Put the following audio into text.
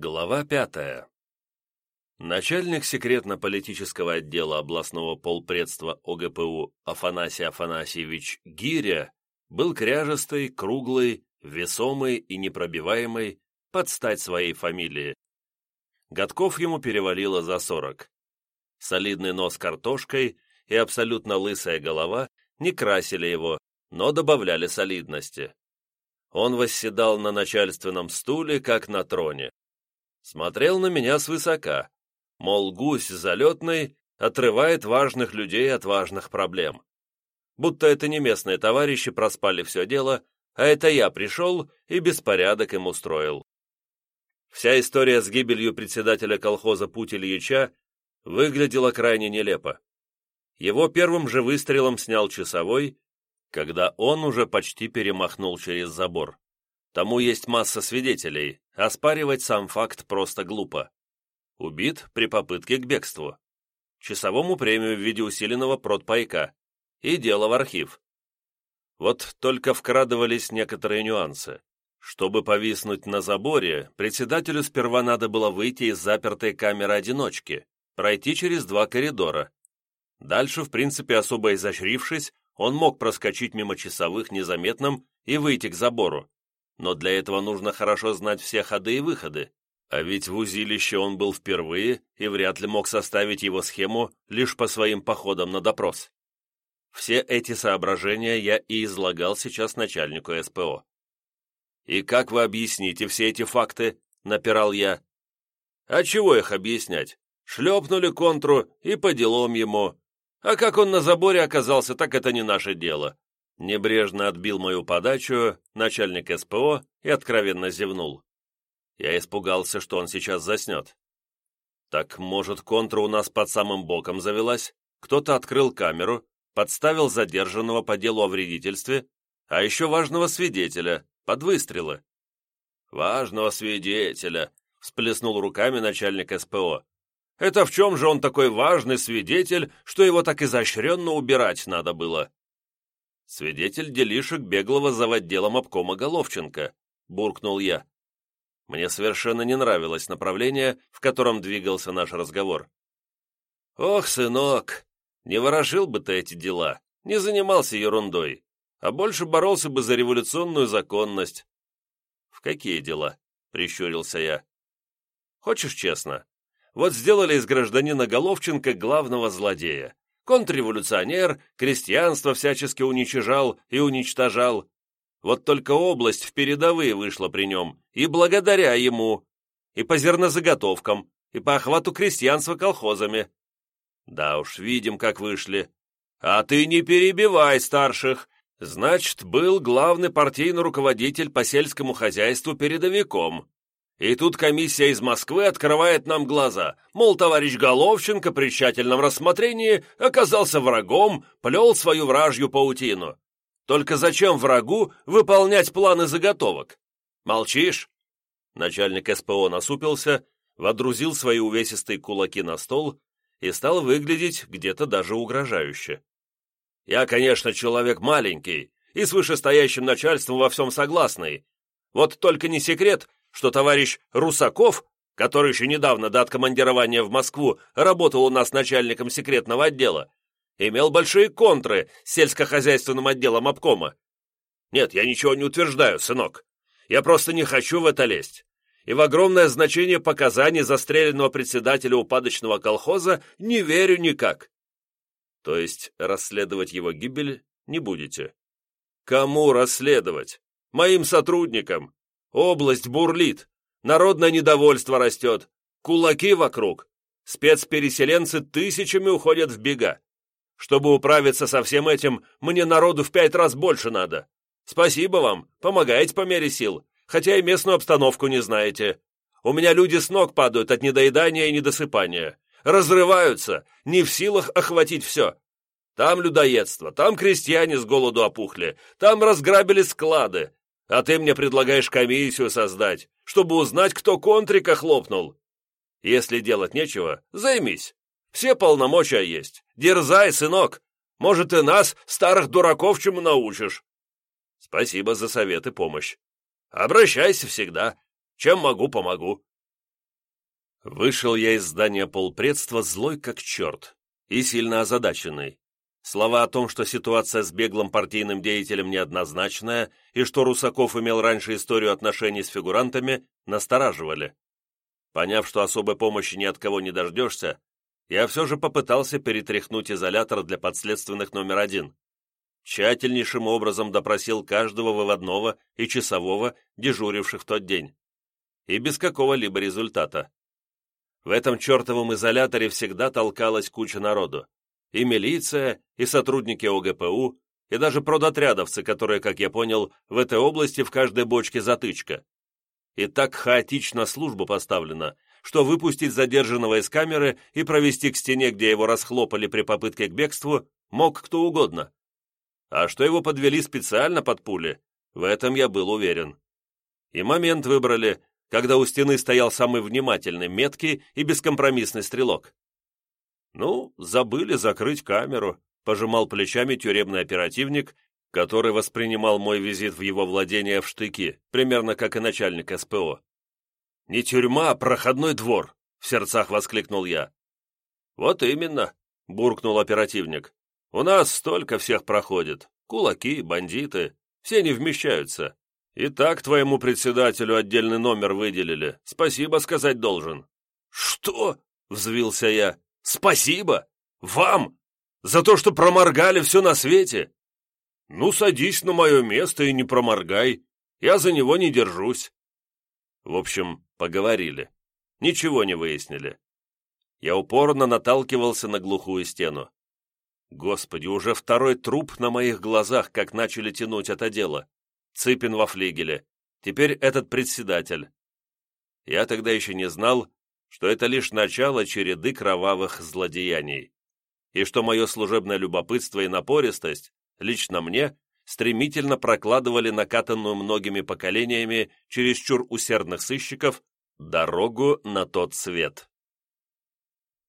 Глава пятая. Начальник секретно-политического отдела областного полпредства ОГПУ Афанасий Афанасьевич Гиря был кряжестый, круглый, весомый и непробиваемый под стать своей фамилии. Годков ему перевалило за сорок. Солидный нос картошкой и абсолютно лысая голова не красили его, но добавляли солидности. Он восседал на начальственном стуле, как на троне. Смотрел на меня свысока, мол, гусь залетный отрывает важных людей от важных проблем. Будто это не местные товарищи проспали все дело, а это я пришел и беспорядок им устроил. Вся история с гибелью председателя колхоза Путь Ильича выглядела крайне нелепо. Его первым же выстрелом снял часовой, когда он уже почти перемахнул через забор. Тому есть масса свидетелей, оспаривать сам факт просто глупо. Убит при попытке к бегству. Часовому премию в виде усиленного протпайка. И дело в архив. Вот только вкрадывались некоторые нюансы. Чтобы повиснуть на заборе, председателю сперва надо было выйти из запертой камеры одиночки, пройти через два коридора. Дальше, в принципе, особо изощрившись, он мог проскочить мимо часовых незаметным и выйти к забору. Но для этого нужно хорошо знать все ходы и выходы. А ведь в узилище он был впервые и вряд ли мог составить его схему лишь по своим походам на допрос. Все эти соображения я и излагал сейчас начальнику СПО. «И как вы объясните все эти факты?» — напирал я. «А чего их объяснять? Шлепнули контру и по делам ему. А как он на заборе оказался, так это не наше дело». Небрежно отбил мою подачу начальник СПО и откровенно зевнул. Я испугался, что он сейчас заснет. «Так, может, контра у нас под самым боком завелась? Кто-то открыл камеру, подставил задержанного по делу о вредительстве, а еще важного свидетеля, под выстрелы. «Важного свидетеля», — всплеснул руками начальник СПО. «Это в чем же он такой важный свидетель, что его так изощренно убирать надо было?» «Свидетель делишек беглого заводделом обкома Головченко», — буркнул я. Мне совершенно не нравилось направление, в котором двигался наш разговор. «Ох, сынок, не ворошил бы ты эти дела, не занимался ерундой, а больше боролся бы за революционную законность». «В какие дела?» — прищурился я. «Хочешь честно? Вот сделали из гражданина Головченко главного злодея. Контрреволюционер, крестьянство всячески уничижал и уничтожал, вот только область в передовые вышла при нем, и благодаря ему, и по зернозаготовкам, и по охвату крестьянства колхозами. Да уж, видим, как вышли. А ты не перебивай старших. Значит, был главный партийный руководитель по сельскому хозяйству передовиком. И тут комиссия из Москвы открывает нам глаза, мол, товарищ Головченко при тщательном рассмотрении оказался врагом, плел свою вражью паутину. Только зачем врагу выполнять планы заготовок? Молчишь?» Начальник СПО насупился, водрузил свои увесистые кулаки на стол и стал выглядеть где-то даже угрожающе. «Я, конечно, человек маленький и с вышестоящим начальством во всем согласный. Вот только не секрет, что товарищ Русаков, который еще недавно до откомандирования в Москву работал у нас начальником секретного отдела, имел большие контры с сельскохозяйственным отделом обкома. Нет, я ничего не утверждаю, сынок. Я просто не хочу в это лезть. И в огромное значение показаний застреленного председателя упадочного колхоза не верю никак. То есть расследовать его гибель не будете? Кому расследовать? Моим сотрудникам. Область бурлит. Народное недовольство растет. Кулаки вокруг. Спецпереселенцы тысячами уходят в бега. Чтобы управиться со всем этим, мне народу в пять раз больше надо. Спасибо вам, помогаете по мере сил, хотя и местную обстановку не знаете. У меня люди с ног падают от недоедания и недосыпания. Разрываются, не в силах охватить все. Там людоедство, там крестьяне с голоду опухли, там разграбили склады. А ты мне предлагаешь комиссию создать, чтобы узнать, кто контрика хлопнул. Если делать нечего, займись. Все полномочия есть. Дерзай, сынок. Может, и нас, старых дураков, чему научишь. Спасибо за совет и помощь. Обращайся всегда. Чем могу, помогу. Вышел я из здания полпредства злой как черт и сильно озадаченный. Слова о том, что ситуация с беглым партийным деятелем неоднозначная и что Русаков имел раньше историю отношений с фигурантами, настораживали. Поняв, что особой помощи ни от кого не дождешься, я все же попытался перетряхнуть изолятор для подследственных номер один. Тщательнейшим образом допросил каждого выводного и часового, дежуривших в тот день. И без какого-либо результата. В этом чертовом изоляторе всегда толкалась куча народу. И милиция, и сотрудники ОГПУ, и даже продотрядовцы, которые, как я понял, в этой области в каждой бочке затычка. И так хаотично служба поставлена, что выпустить задержанного из камеры и провести к стене, где его расхлопали при попытке к бегству, мог кто угодно. А что его подвели специально под пули, в этом я был уверен. И момент выбрали, когда у стены стоял самый внимательный, меткий и бескомпромиссный стрелок. Ну, забыли закрыть камеру, пожимал плечами тюремный оперативник, который воспринимал мой визит в его владение в штыки, примерно как и начальник СПО. «Не тюрьма, а проходной двор!» — в сердцах воскликнул я. «Вот именно!» — буркнул оперативник. «У нас столько всех проходит. Кулаки, бандиты. Все не вмещаются. И так твоему председателю отдельный номер выделили. Спасибо сказать должен». «Что?» — взвился я. «Спасибо! Вам! За то, что проморгали все на свете!» «Ну, садись на мое место и не проморгай. Я за него не держусь». В общем, поговорили. Ничего не выяснили. Я упорно наталкивался на глухую стену. Господи, уже второй труп на моих глазах, как начали тянуть это дело. Цыпин во флигеле. Теперь этот председатель. Я тогда еще не знал, что это лишь начало череды кровавых злодеяний, и что мое служебное любопытство и напористость лично мне стремительно прокладывали накатанную многими поколениями чересчур усердных сыщиков дорогу на тот свет.